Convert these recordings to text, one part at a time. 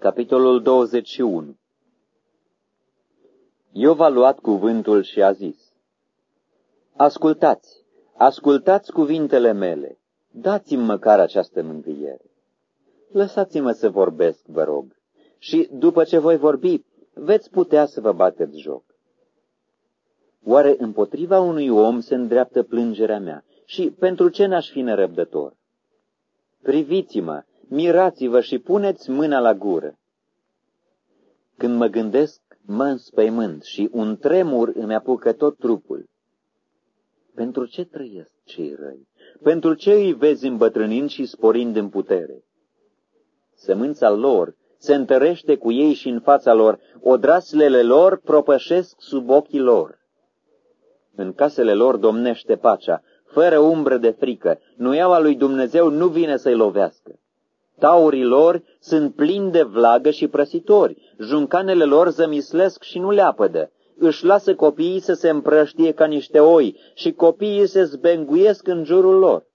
Capitolul 21 Iov a luat cuvântul și a zis, Ascultați, ascultați cuvintele mele, dați-mi măcar această mângâiere. Lăsați-mă să vorbesc, vă rog, și după ce voi vorbi, veți putea să vă bateți joc. Oare împotriva unui om se îndreaptă plângerea mea și pentru ce n-aș fi nerăbdător? Priviți-mă, mirați-vă și puneți mâna la gură. Când mă gândesc, mă înspăimânt și un tremur îmi apucă tot trupul. Pentru ce trăiesc cei răi? Pentru ce îi vezi îmbătrânind și sporind în putere? Sămânța lor se întărește cu ei și în fața lor, odraslele lor propășesc sub ochii lor. În casele lor domnește pacea, fără umbră de frică, nuiaua lui Dumnezeu nu vine să-i lovească. Taurii lor sunt plini de vlagă și prăsitori, juncanele lor zămislesc și nu le apădă. Își lasă copiii să se împrăștie ca niște oi și copiii se zbenguiesc în jurul lor.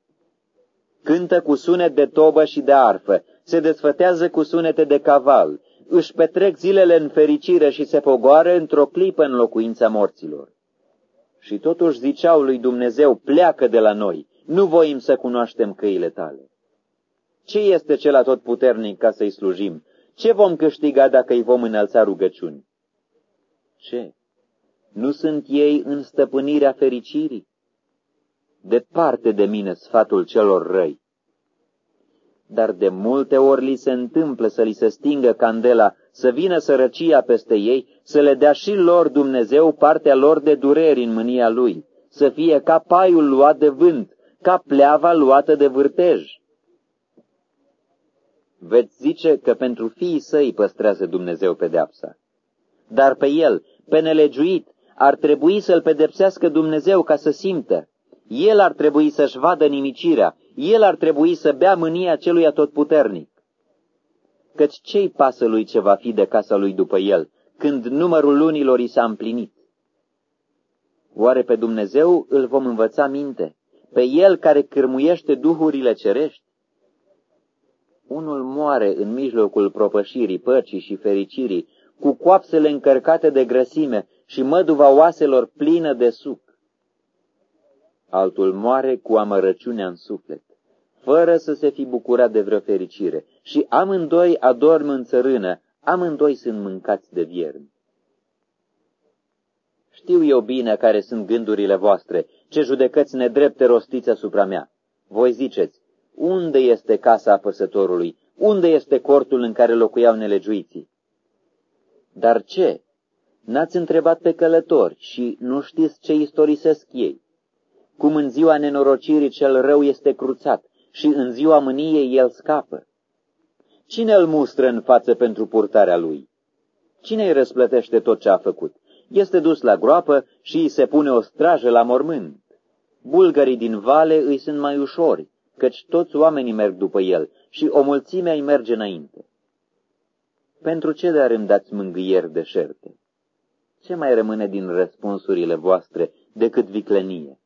Cântă cu sunet de tobă și de arfă, se desfătează cu sunete de caval, își petrec zilele în fericire și se pogoară într-o clipă în locuința morților. Și totuși ziceau lui Dumnezeu, pleacă de la noi, nu voim să cunoaștem căile tale. Ce este cel atotputernic ca să-i slujim? Ce vom câștiga dacă îi vom înălța rugăciuni? Ce? Nu sunt ei în stăpânirea fericirii? Departe de mine sfatul celor răi. Dar de multe ori li se întâmplă să li se stingă candela, să vină sărăcia peste ei, să le dea și lor Dumnezeu partea lor de dureri în mânia Lui, să fie ca paiul luat de vânt, ca pleava luată de vârtej veți zice că pentru fiii săi păstrează Dumnezeu pedeapsa. Dar pe el, pe nelegiuit, ar trebui să-l pedepsească Dumnezeu ca să simtă. El ar trebui să-și vadă nimicirea, el ar trebui să bea mânia celui atotputernic. Căci ce-i pasă lui ce va fi de casa lui după el, când numărul lunilor i s-a împlinit? Oare pe Dumnezeu îl vom învăța minte, pe el care cârmuiește duhurile cerești? Unul moare în mijlocul propășirii, păcii și fericirii, cu coapsele încărcate de grăsime și măduva oaselor plină de suc. Altul moare cu amărăciunea în suflet, fără să se fi bucurat de vreo fericire, și amândoi adorm în țărână, amândoi sunt mâncați de vierni. Știu eu bine care sunt gândurile voastre, ce judecăți nedrepte rostiți asupra mea. Voi ziceți, unde este casa apăsătorului? Unde este cortul în care locuiau nelegiuiții? Dar ce? N-ați întrebat pe călători și nu știți ce istorisesc ei. Cum în ziua nenorocirii cel rău este cruțat și în ziua mâniei el scapă. Cine îl mustră în față pentru purtarea lui? Cine îi răsplătește tot ce a făcut? Este dus la groapă și îi se pune o strajă la mormânt. Bulgarii din vale îi sunt mai ușori, căci toți oamenii merg după el și o mulțime îi merge înainte. Pentru ce dar îmi dați mângâieri deșerte? Ce mai rămâne din răspunsurile voastre decât viclenie?